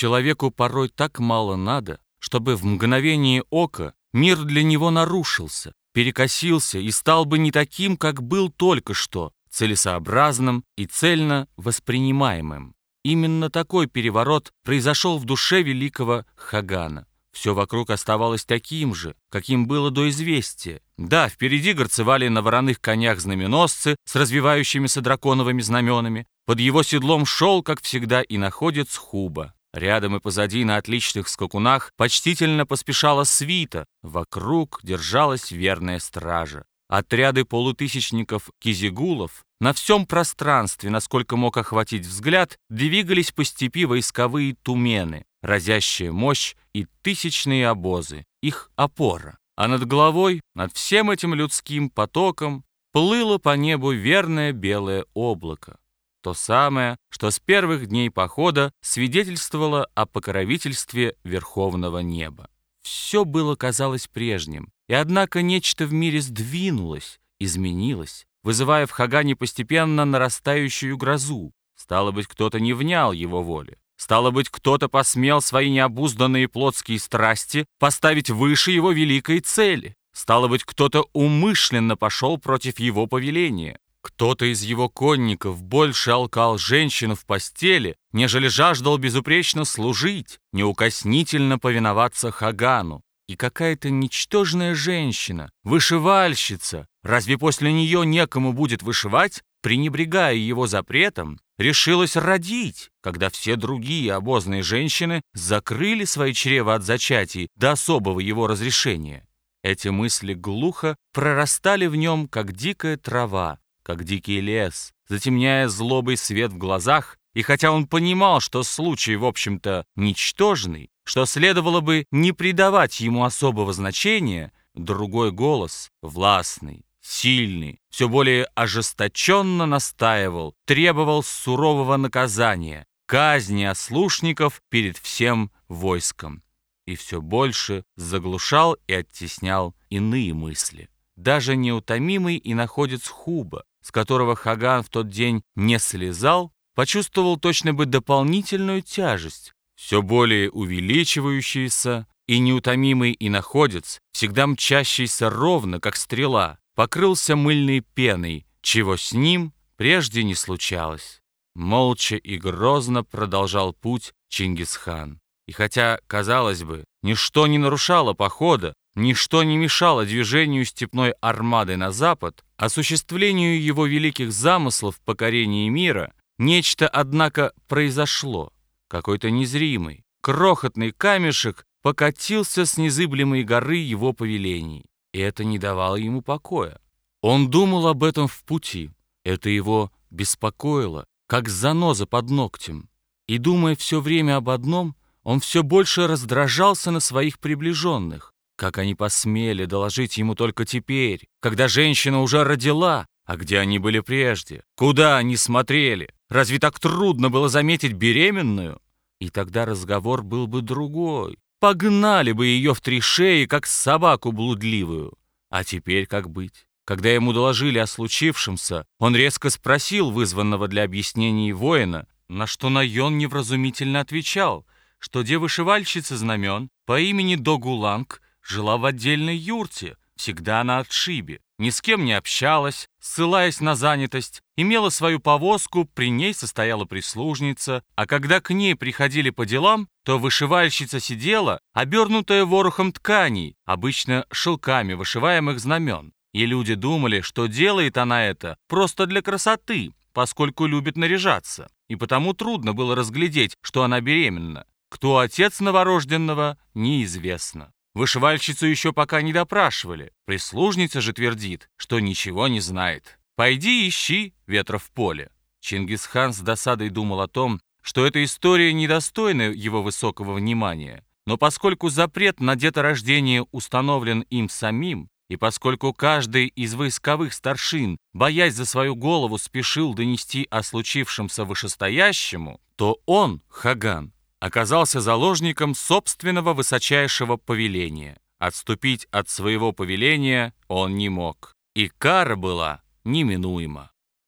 Человеку порой так мало надо, чтобы в мгновение ока мир для него нарушился, перекосился и стал бы не таким, как был только что, целесообразным и цельно воспринимаемым. Именно такой переворот произошел в душе великого Хагана. Все вокруг оставалось таким же, каким было до известия. Да, впереди горцевали на вороных конях знаменосцы с развивающимися драконовыми знаменами. Под его седлом шел, как всегда, и находец Хуба. Рядом и позади на отличных скакунах почтительно поспешала свита. Вокруг держалась верная стража. Отряды полутысячников-кизигулов на всем пространстве, насколько мог охватить взгляд, двигались по степи войсковые тумены, разящая мощь и тысячные обозы, их опора. А над головой, над всем этим людским потоком, плыло по небу верное белое облако. То самое, что с первых дней похода свидетельствовало о покровительстве Верховного Неба. Все было, казалось, прежним, и однако нечто в мире сдвинулось, изменилось, вызывая в Хагане постепенно нарастающую грозу. Стало быть, кто-то не внял его воле. Стало быть, кто-то посмел свои необузданные плотские страсти поставить выше его великой цели. Стало быть, кто-то умышленно пошел против его повеления. Кто-то из его конников больше алкал женщину в постели, нежели жаждал безупречно служить, неукоснительно повиноваться Хагану. И какая-то ничтожная женщина, вышивальщица, разве после нее некому будет вышивать, пренебрегая его запретом, решилась родить, когда все другие обозные женщины закрыли свои чрева от зачатий до особого его разрешения. Эти мысли глухо прорастали в нем, как дикая трава, как дикий лес, затемняя злобый свет в глазах, и хотя он понимал, что случай, в общем-то, ничтожный, что следовало бы не придавать ему особого значения, другой голос, властный, сильный, все более ожесточенно настаивал, требовал сурового наказания, казни ослушников перед всем войском. И все больше заглушал и оттеснял иные мысли. Даже неутомимый и находец Хуба, с которого Хаган в тот день не слезал, почувствовал точно бы дополнительную тяжесть, все более увеличивающуюся, и неутомимый и находец, всегда мчащийся ровно, как стрела, покрылся мыльной пеной, чего с ним прежде не случалось. Молча и грозно продолжал путь Чингисхан. И хотя, казалось бы, ничто не нарушало похода, ничто не мешало движению степной армады на запад, осуществлению его великих замыслов в покорении мира, нечто, однако, произошло. Какой-то незримый, крохотный камешек покатился с незыблемой горы его повелений, и это не давало ему покоя. Он думал об этом в пути, это его беспокоило, как заноза под ногтем. И, думая все время об одном, он все больше раздражался на своих приближенных, как они посмели доложить ему только теперь, когда женщина уже родила, а где они были прежде? Куда они смотрели? Разве так трудно было заметить беременную? И тогда разговор был бы другой. Погнали бы ее в три шеи, как собаку блудливую. А теперь как быть? Когда ему доложили о случившемся, он резко спросил вызванного для объяснений воина, на что Найон невразумительно отвечал, что девушевальщица знамен по имени Догуланг жила в отдельной юрте, всегда на отшибе, ни с кем не общалась, ссылаясь на занятость, имела свою повозку, при ней состояла прислужница, а когда к ней приходили по делам, то вышивальщица сидела, обернутая ворохом тканей, обычно шелками вышиваемых знамен. И люди думали, что делает она это просто для красоты, поскольку любит наряжаться, и потому трудно было разглядеть, что она беременна. Кто отец новорожденного, неизвестно. Вышивальщицу еще пока не допрашивали. Прислужница же твердит, что ничего не знает. «Пойди ищи ветра в поле». Чингисхан с досадой думал о том, что эта история недостойна его высокого внимания. Но поскольку запрет на деторождение установлен им самим, и поскольку каждый из войсковых старшин, боясь за свою голову, спешил донести о случившемся вышестоящему, то он, Хаган, оказался заложником собственного высочайшего повеления. Отступить от своего повеления он не мог, и кара была неминуема.